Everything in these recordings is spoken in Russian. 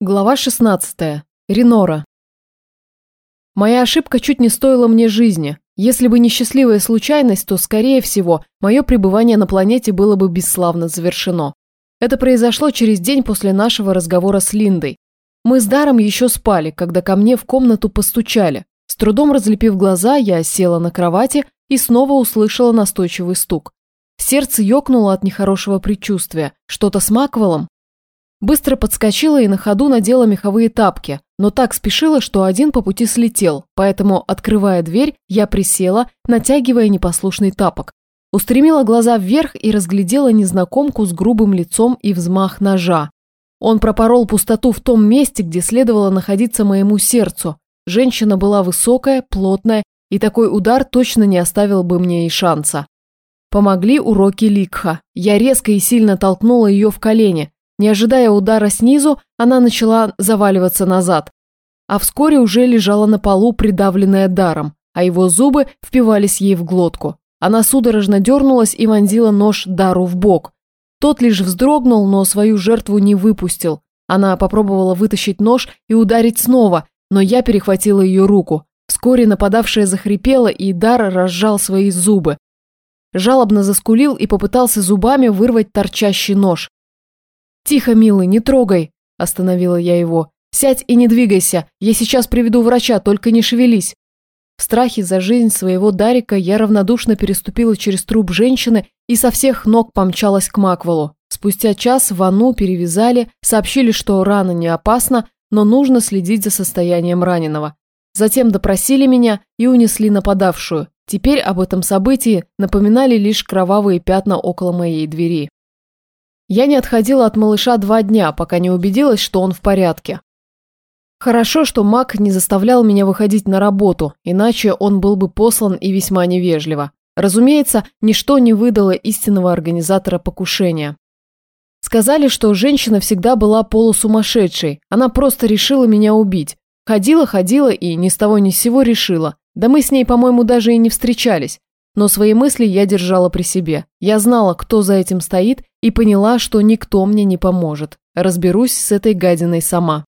Глава 16. Ренора. Моя ошибка чуть не стоила мне жизни. Если бы не счастливая случайность, то, скорее всего, мое пребывание на планете было бы бесславно завершено. Это произошло через день после нашего разговора с Линдой. Мы с Даром еще спали, когда ко мне в комнату постучали. С трудом разлепив глаза, я села на кровати и снова услышала настойчивый стук. Сердце ёкнуло от нехорошего предчувствия. Что-то с Маквеллом? Быстро подскочила и на ходу надела меховые тапки, но так спешила, что один по пути слетел, поэтому, открывая дверь, я присела, натягивая непослушный тапок. Устремила глаза вверх и разглядела незнакомку с грубым лицом и взмах ножа. Он пропорол пустоту в том месте, где следовало находиться моему сердцу. Женщина была высокая, плотная, и такой удар точно не оставил бы мне и шанса. Помогли уроки Ликха. Я резко и сильно толкнула ее в колени – не ожидая удара снизу, она начала заваливаться назад. А вскоре уже лежала на полу, придавленная даром, а его зубы впивались ей в глотку. Она судорожно дернулась и вонзила нож дару в бок. Тот лишь вздрогнул, но свою жертву не выпустил. Она попробовала вытащить нож и ударить снова, но я перехватила ее руку. Вскоре нападавшая захрипела, и дар разжал свои зубы. Жалобно заскулил и попытался зубами вырвать торчащий нож. «Тихо, милый, не трогай!» – остановила я его. «Сядь и не двигайся, я сейчас приведу врача, только не шевелись!» В страхе за жизнь своего Дарика я равнодушно переступила через труп женщины и со всех ног помчалась к Маквелу. Спустя час Вану перевязали, сообщили, что рана не опасна, но нужно следить за состоянием раненого. Затем допросили меня и унесли нападавшую. Теперь об этом событии напоминали лишь кровавые пятна около моей двери. Я не отходила от малыша два дня, пока не убедилась, что он в порядке. Хорошо, что Мак не заставлял меня выходить на работу, иначе он был бы послан и весьма невежливо. Разумеется, ничто не выдало истинного организатора покушения. Сказали, что женщина всегда была полусумасшедшей, она просто решила меня убить. Ходила-ходила и ни с того ни с сего решила. Да мы с ней, по-моему, даже и не встречались. Но свои мысли я держала при себе. Я знала, кто за этим стоит, и поняла, что никто мне не поможет. Разберусь с этой гадиной сама.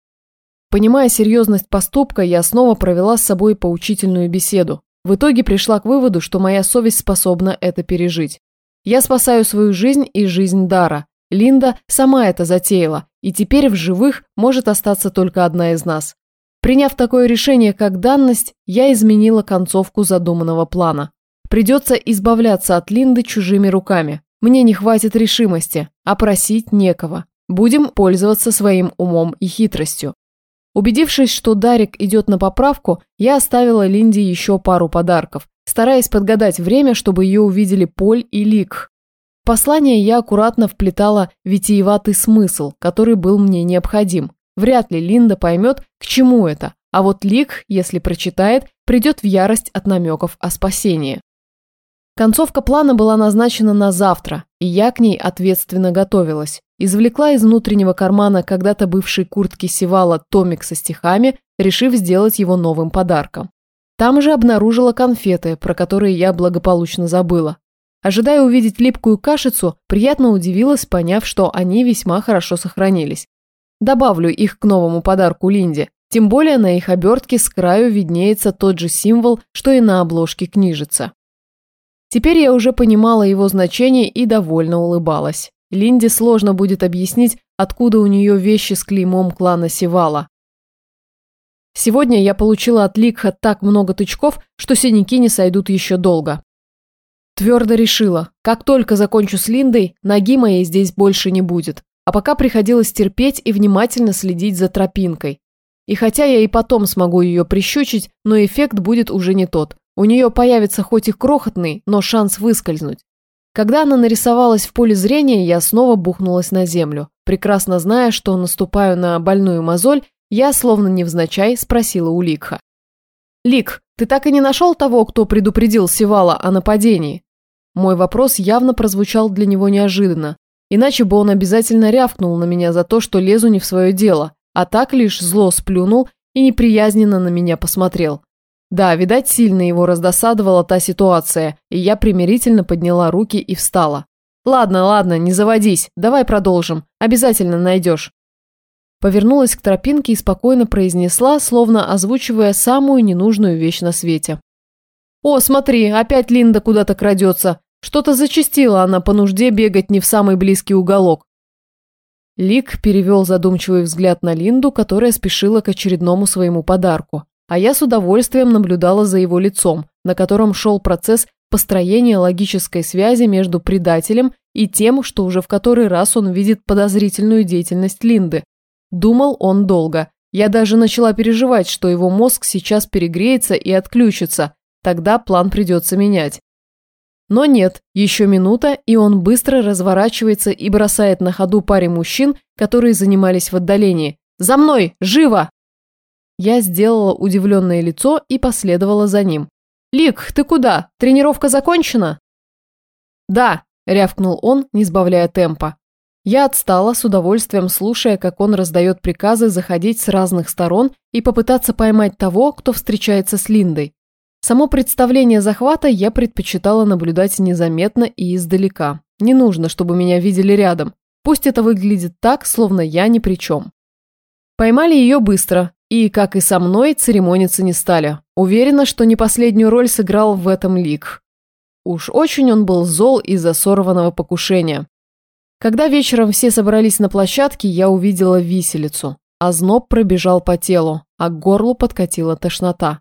Понимая серьезность поступка, я снова провела с собой поучительную беседу. В итоге пришла к выводу, что моя совесть способна это пережить. Я спасаю свою жизнь и жизнь Дара. Линда сама это затеяла, и теперь в живых может остаться только одна из нас. Приняв такое решение как данность, я изменила концовку задуманного плана. Придется избавляться от Линды чужими руками. Мне не хватит решимости, а просить некого. Будем пользоваться своим умом и хитростью. Убедившись, что Дарик идет на поправку, я оставила Линде еще пару подарков, стараясь подгадать время, чтобы ее увидели Поль и Лик. Послание я аккуратно вплетала витиеватый смысл, который был мне необходим. Вряд ли Линда поймет, к чему это, а вот Лик, если прочитает, придет в ярость от намеков о спасении. Концовка плана была назначена на завтра, и я к ней ответственно готовилась. Извлекла из внутреннего кармана когда-то бывшей куртки Севала томик со стихами, решив сделать его новым подарком. Там же обнаружила конфеты, про которые я благополучно забыла. Ожидая увидеть липкую кашицу, приятно удивилась, поняв, что они весьма хорошо сохранились. Добавлю их к новому подарку Линде, тем более на их обертке с краю виднеется тот же символ, что и на обложке книжица. Теперь я уже понимала его значение и довольно улыбалась. Линде сложно будет объяснить, откуда у нее вещи с клеймом клана Севала. Сегодня я получила от Ликха так много тычков, что синяки не сойдут еще долго. Твердо решила, как только закончу с Линдой, ноги моей здесь больше не будет. А пока приходилось терпеть и внимательно следить за тропинкой. И хотя я и потом смогу ее прищучить, но эффект будет уже не тот. У нее появится хоть и крохотный, но шанс выскользнуть. Когда она нарисовалась в поле зрения, я снова бухнулась на землю. Прекрасно зная, что наступаю на больную мозоль, я, словно невзначай, спросила у Ликха. «Лик, ты так и не нашел того, кто предупредил Севала о нападении?» Мой вопрос явно прозвучал для него неожиданно. Иначе бы он обязательно рявкнул на меня за то, что лезу не в свое дело, а так лишь зло сплюнул и неприязненно на меня посмотрел. Да, видать, сильно его раздосадовала та ситуация, и я примирительно подняла руки и встала. «Ладно, ладно, не заводись, давай продолжим, обязательно найдешь». Повернулась к тропинке и спокойно произнесла, словно озвучивая самую ненужную вещь на свете. «О, смотри, опять Линда куда-то крадется. Что-то зачастила она по нужде бегать не в самый близкий уголок». Лик перевел задумчивый взгляд на Линду, которая спешила к очередному своему подарку. А я с удовольствием наблюдала за его лицом, на котором шел процесс построения логической связи между предателем и тем, что уже в который раз он видит подозрительную деятельность Линды. Думал он долго. Я даже начала переживать, что его мозг сейчас перегреется и отключится. Тогда план придется менять. Но нет, еще минута, и он быстро разворачивается и бросает на ходу паре мужчин, которые занимались в отдалении. «За мной! Живо!» Я сделала удивленное лицо и последовала за ним. «Лик, ты куда? Тренировка закончена?» «Да», – рявкнул он, не сбавляя темпа. Я отстала, с удовольствием слушая, как он раздает приказы заходить с разных сторон и попытаться поймать того, кто встречается с Линдой. Само представление захвата я предпочитала наблюдать незаметно и издалека. Не нужно, чтобы меня видели рядом. Пусть это выглядит так, словно я ни при чем. Поймали ее быстро, и, как и со мной, церемониться не стали. Уверена, что не последнюю роль сыграл в этом Лик. Уж очень он был зол из-за сорванного покушения. Когда вечером все собрались на площадке, я увидела виселицу. Озноб пробежал по телу, а к горлу подкатила тошнота.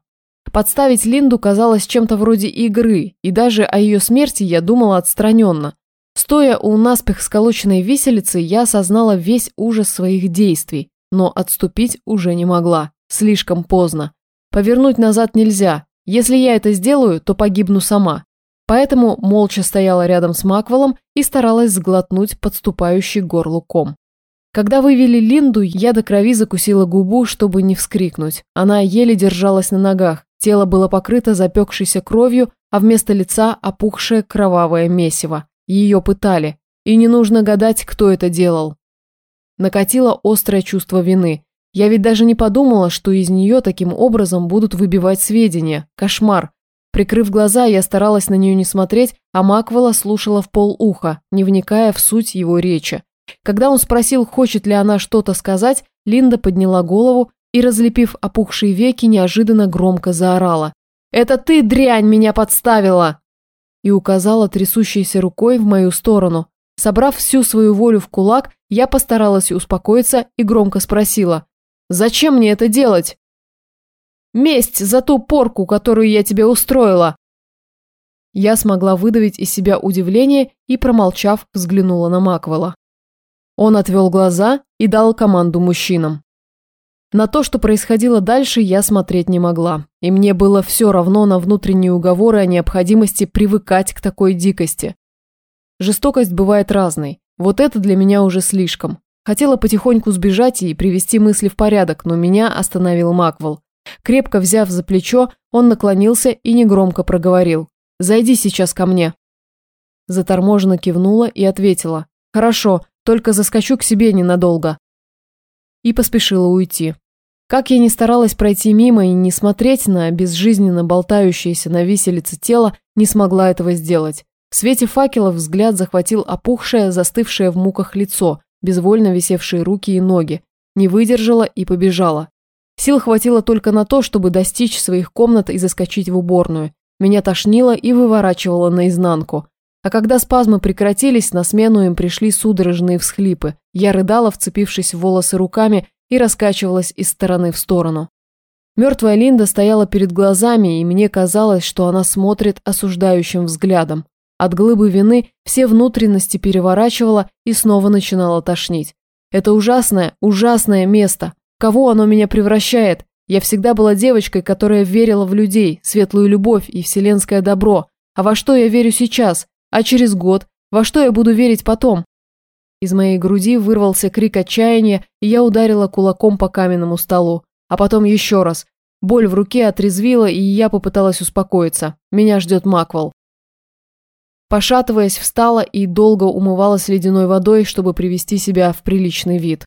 Подставить Линду казалось чем-то вроде игры, и даже о ее смерти я думала отстраненно. Стоя у наспех сколоченной виселицы, я осознала весь ужас своих действий, но отступить уже не могла. Слишком поздно. Повернуть назад нельзя. Если я это сделаю, то погибну сама. Поэтому молча стояла рядом с Маквелом и старалась сглотнуть подступающий горлу ком. Когда вывели Линду, я до крови закусила губу, чтобы не вскрикнуть. Она еле держалась на ногах, тело было покрыто запекшейся кровью, а вместо лица опухшее кровавое месиво. Ее пытали. И не нужно гадать, кто это делал. Накатило острое чувство вины. Я ведь даже не подумала, что из нее таким образом будут выбивать сведения. Кошмар. Прикрыв глаза, я старалась на нее не смотреть, а Маквела слушала в полуха, не вникая в суть его речи. Когда он спросил, хочет ли она что-то сказать, Линда подняла голову и, разлепив опухшие веки, неожиданно громко заорала. «Это ты, дрянь, меня подставила!» И указала трясущейся рукой в мою сторону. Собрав всю свою волю в кулак, я постаралась успокоиться и громко спросила. «Зачем мне это делать?» Месть за ту порку, которую я тебе устроила!» Я смогла выдавить из себя удивление и, промолчав, взглянула на Маквела. Он отвел глаза и дал команду мужчинам. На то, что происходило дальше, я смотреть не могла, и мне было все равно на внутренние уговоры о необходимости привыкать к такой дикости. Жестокость бывает разной, вот это для меня уже слишком. Хотела потихоньку сбежать и привести мысли в порядок, но меня остановил Маквел. Крепко взяв за плечо, он наклонился и негромко проговорил. «Зайди сейчас ко мне». Заторможенно кивнула и ответила. «Хорошо, только заскочу к себе ненадолго». И поспешила уйти. Как я ни старалась пройти мимо и не смотреть на безжизненно болтающееся на виселице тело, не смогла этого сделать. В свете факелов взгляд захватил опухшее, застывшее в муках лицо, безвольно висевшие руки и ноги. Не выдержала и побежала. Сил хватило только на то, чтобы достичь своих комнат и заскочить в уборную. Меня тошнило и выворачивало наизнанку. А когда спазмы прекратились, на смену им пришли судорожные всхлипы. Я рыдала, вцепившись в волосы руками, и раскачивалась из стороны в сторону. Мертвая Линда стояла перед глазами, и мне казалось, что она смотрит осуждающим взглядом. От глыбы вины все внутренности переворачивала и снова начинала тошнить. Это ужасное, ужасное место кого оно меня превращает? Я всегда была девочкой, которая верила в людей, светлую любовь и вселенское добро. А во что я верю сейчас? А через год? Во что я буду верить потом? Из моей груди вырвался крик отчаяния, и я ударила кулаком по каменному столу. А потом еще раз. Боль в руке отрезвила, и я попыталась успокоиться. Меня ждет Маквел. Пошатываясь, встала и долго умывалась ледяной водой, чтобы привести себя в приличный вид.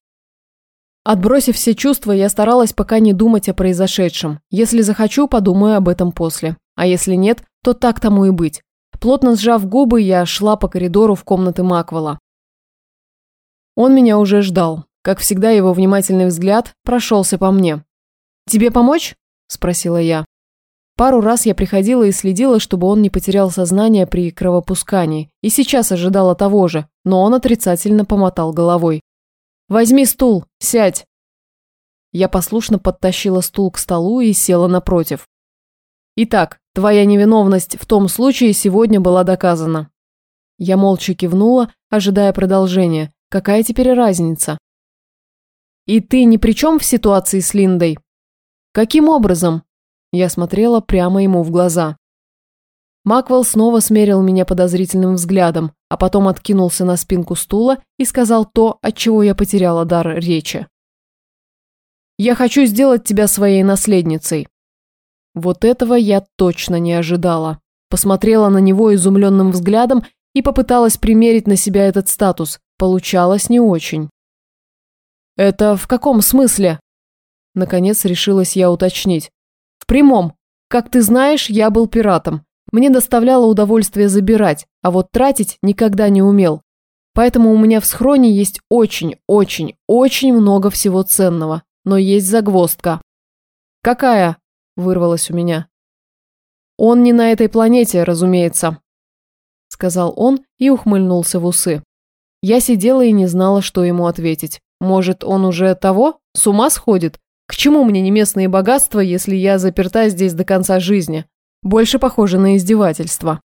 Отбросив все чувства, я старалась пока не думать о произошедшем. Если захочу, подумаю об этом после. А если нет, то так тому и быть. Плотно сжав губы, я шла по коридору в комнаты Маквела. Он меня уже ждал. Как всегда, его внимательный взгляд прошелся по мне. «Тебе помочь?» – спросила я. Пару раз я приходила и следила, чтобы он не потерял сознание при кровопускании, и сейчас ожидала того же, но он отрицательно помотал головой. «Возьми стул, сядь!» Я послушно подтащила стул к столу и села напротив. «Итак, твоя невиновность в том случае сегодня была доказана». Я молча кивнула, ожидая продолжения. Какая теперь разница? И ты ни при чем в ситуации с Линдой? Каким образом? Я смотрела прямо ему в глаза. Маквелл снова смерил меня подозрительным взглядом, а потом откинулся на спинку стула и сказал то, от чего я потеряла дар речи. «Я хочу сделать тебя своей наследницей». Вот этого я точно не ожидала. Посмотрела на него изумленным взглядом и попыталась примерить на себя этот статус. Получалось не очень. «Это в каком смысле?» Наконец решилась я уточнить. «В прямом. Как ты знаешь, я был пиратом. Мне доставляло удовольствие забирать, а вот тратить никогда не умел. Поэтому у меня в схроне есть очень, очень, очень много всего ценного. Но есть загвоздка». «Какая?» – вырвалась у меня. «Он не на этой планете, разумеется», – сказал он и ухмыльнулся в усы. Я сидела и не знала, что ему ответить. Может, он уже того? С ума сходит? К чему мне не местные богатства, если я заперта здесь до конца жизни? Больше похоже на издевательство.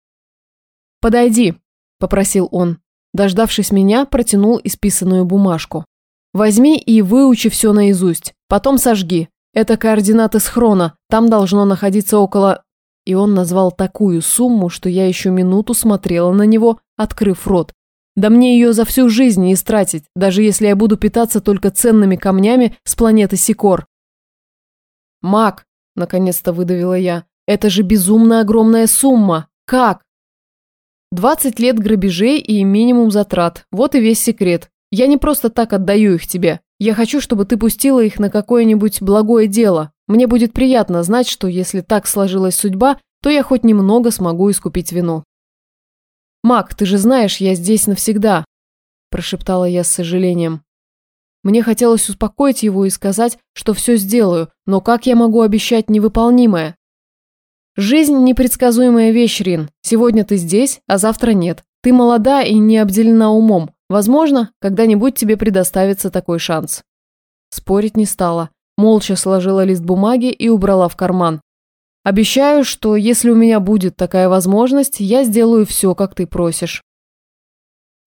«Подойди», – попросил он. Дождавшись меня, протянул исписанную бумажку. «Возьми и выучи все наизусть. Потом сожги. Это координаты схрона. Там должно находиться около...» И он назвал такую сумму, что я еще минуту смотрела на него, открыв рот. Да мне ее за всю жизнь не истратить, даже если я буду питаться только ценными камнями с планеты Сикор. Мак, наконец-то выдавила я, это же безумно огромная сумма. Как? 20 лет грабежей и минимум затрат. Вот и весь секрет. Я не просто так отдаю их тебе. Я хочу, чтобы ты пустила их на какое-нибудь благое дело. Мне будет приятно знать, что если так сложилась судьба, то я хоть немного смогу искупить вину. «Мак, ты же знаешь, я здесь навсегда», – прошептала я с сожалением. Мне хотелось успокоить его и сказать, что все сделаю, но как я могу обещать невыполнимое? Жизнь – непредсказуемая вещь, Рин. Сегодня ты здесь, а завтра нет. Ты молода и не обделена умом. Возможно, когда-нибудь тебе предоставится такой шанс. Спорить не стала. Молча сложила лист бумаги и убрала в карман. Обещаю, что если у меня будет такая возможность, я сделаю все, как ты просишь».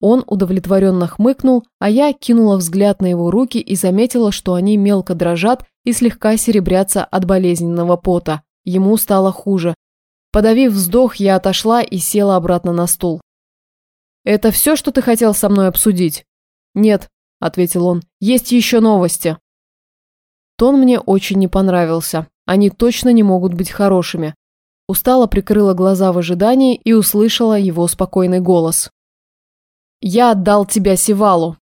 Он удовлетворенно хмыкнул, а я кинула взгляд на его руки и заметила, что они мелко дрожат и слегка серебрятся от болезненного пота. Ему стало хуже. Подавив вздох, я отошла и села обратно на стул. «Это все, что ты хотел со мной обсудить?» «Нет», – ответил он, – «есть еще новости». Тон мне очень не понравился. Они точно не могут быть хорошими. Устало прикрыла глаза в ожидании и услышала его спокойный голос. «Я отдал тебя Сивалу».